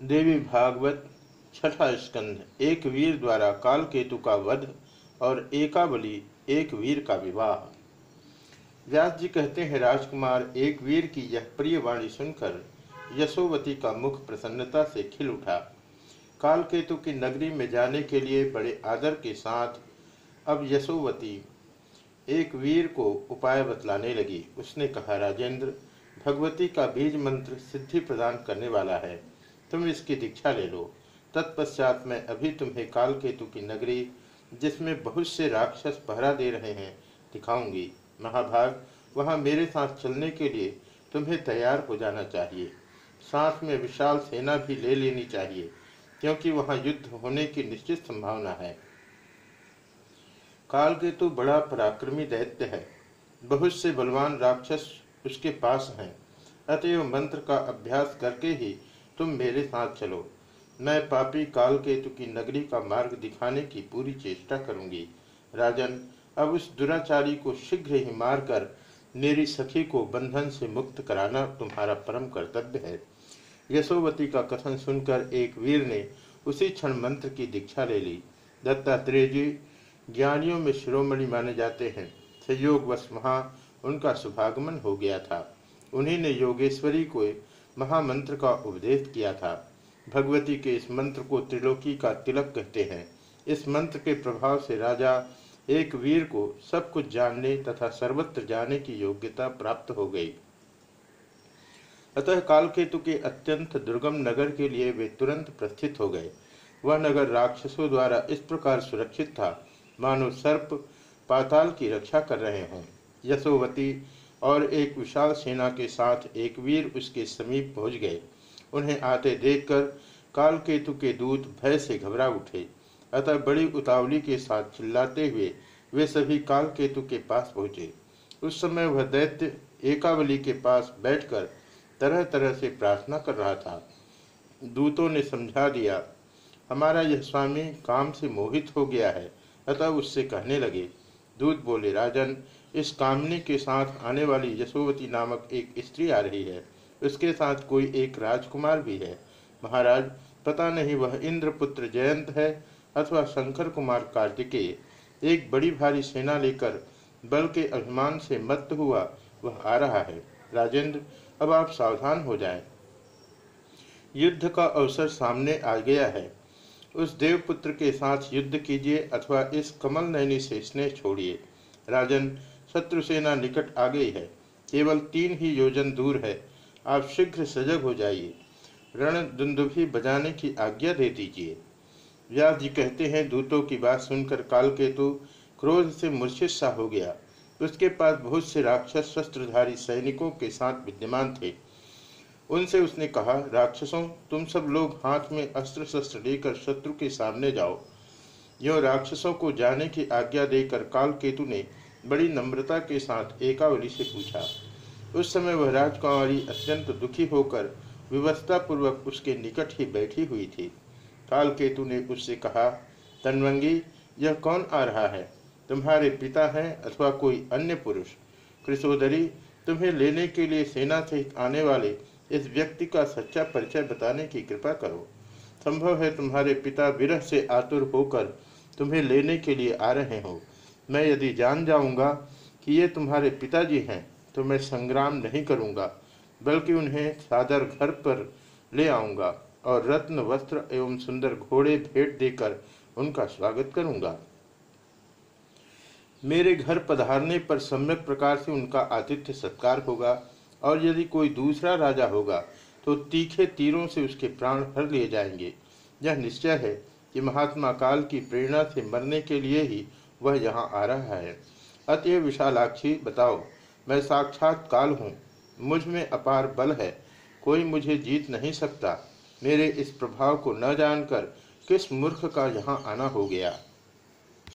देवी भागवत, छठा स्कंध। एक वीर द्वारा काल केतु का वध और एकावली एक वीर का विवाह। व्यास जी कहते हैं, राजकुमार, एक वीर की यह प्रिय वाणी सुनकर यशोवती का मुख प्रसन्नता से खिल उठा। काल केतु की नगरी में जाने के लिए बड़े आदर के साथ अब यशोवती एक वीर को उपाय बतलाने लगी। उसने कहा, राजेंद्र, भगवती का बीज मंत्र सिद्धि प्रदान करने वाला है। तुम इसकी दीक्षा ले लो। तत्पश्चात मैं अभी तुम्हें काल केतु की नगरी, जिसमें बहुत से राक्षस पहरा दे रहे हैं, दिखाऊँगी। महाभाग, वहाँ मेरे साथ चलने के लिए तुम्हें तैयार हो जाना चाहिए। साथ में विशाल सेना भी ले लेनी चाहिए, क्योंकि वहाँ युद्ध होने की निश्चित संभावना है। काल केतु बड़ा पराक्रमी दैत्य है। बहुत से बलवान राक्षस उसके पास हैं, अतएव मंत्र का अभ्यास करके ही तुम मेरे साथ चलो। मैं पापी काल केतु की नगरी का मार्ग दिखाने की पूरी चेष्टा करूँगी। राजन, अब उस दुराचारी को शीघ्र ही मारकर मेरी सखी को बंधन से मुक्त कराना तुम्हारा परम कर्तव्य है। यशोवती का कथन सुनकर एक वीर ने उसी क्षण मंत्र की दीक्षा ले ली। दत्तात्रेय जी, ज्ञानियों में शिरोमणि माने जाते हैं। संयोग वश वहाँ उनका शुभागमन हो गया था। उन्हीं ने योगेश्वरी को महामंत्र का उपदेश किया था। भगवती के इस मंत्र को त्रिलोकी का तिलक कहते हैं। इस मंत्र के प्रभाव से राजा एक वीर को सब कुछ जानने तथा सर्वत्र जाने की योग्यता प्राप्त हो गई। अतः कालकेतु के अत्यंत दुर्गम नगर के लिए वे तुरंत प्रस्थित हो गए। वह नगर राक्षसों द्वारा इस प्रकार सुरक्षित था। मानो सर्प पाताल की रक्षा कर रहे हों। यशोवती और एक विशाल सेना के साथ एक वीर उसके समीप पहुँच गए। उन्हें आते देखकर कालकेतु के दूत भय से घबरा उठे। अतः बड़ी उतावली के साथ चिल्लाते हुए वे सभी कालकेतु के पास पहुँचे। उस समय वह दैत्य एकावली के पास बैठकर तरह तरह से प्रार्थना कर रहा था। दूतों ने समझा दिया, हमारा यह स्वामी काम से मोहित हो गया है। अतः उससे कहने लगे, दूत बोले, राजन इस कामनी के साथ आने वाली यशोवती नामक एक स्त्री आ रही है। उसके साथ कोई एक राजकुमार भी है। महाराज, पता नहीं वह इंद्रपुत्र जयंत है अथवा शंकर कुमार कार्तिकेय। एक बड़ी भारी सेना लेकर बल के अभिमान से मत हुआ, वह आ रहा है। राजेंद्र, अब आप सावधान हो जाएँ। युद्ध का अवसर सामने आ गया है। उस देवपुत्र के साथ युद्ध कीजिए अथवा इस कमल नैनी से स्नेह छोड़िए। राजन शत्रुसेना निकट आ गई है। केवल तीन ही योजन दूर है। आप शीघ्र सजग हो जाइए। रण दुंदुभी बजाने की आज्ञा दे दीजिए। व्यास जी कहते हैं, दूतों की बात सुनकर काल कालकेतु क्रोध से मूर्छित सा हो गया। उसके पास बहुत से राक्षस शस्त्रधारी सैनिकों के साथ विद्यमान थे। उनसे उसने कहा, राक्षसों, तुम सब लोग हाथ में अस्त्र शस्त्र लेकर शत्रु के सामने जाओ। यो राक्षसों को जाने की आज्ञा देकर काल केतु ने बड़ी नम्रता के साथ एकावली से पूछा। उस समय वह राजकुमारी अत्यंत दुखी होकर व्यवस्था पूर्वक उसके निकट ही बैठी हुई थी। काल केतु ने उससे कहा, तनवंगी, यह कौन आ रहा है? तुम्हारे पिता हैं अथवा कोई अन्य पुरुष? कृषोदरी तुम्हें लेने के लिए सेना सहित आने वाले इस व्यक्ति का सच्चा परिचय बताने की कृपा करो। संभव है तुम्हारे पिता विरह से आतुर होकर तुम्हें लेने के लिए आ रहे हो। मैं यदि जान जाऊँगा कि ये तुम्हारे पिताजी हैं तो मैं संग्राम नहीं करूँगा, बल्कि उन्हें सादर घर पर ले आऊँगा और रत्न, वस्त्र एवं सुंदर घोड़े भेंट देकर उनका स्वागत करूँगा। मेरे घर पधारने पर सम्यक प्रकार से उनका आतिथ्य सत्कार होगा, और यदि कोई दूसरा राजा होगा तो तीखे तीरों से उसके प्राण हर लिए जाएँगे। यह निश्चय है कि महात्मा काल की प्रेरणा से मरने के लिए ही वह यहाँ आ रहा है। अतएव विशालाक्षी, बताओ, मैं साक्षात काल हूँ, मुझमें अपार बल है, कोई मुझे जीत नहीं सकता। मेरे इस प्रभाव को न जानकर किस मूर्ख का यहाँ आना हो गया?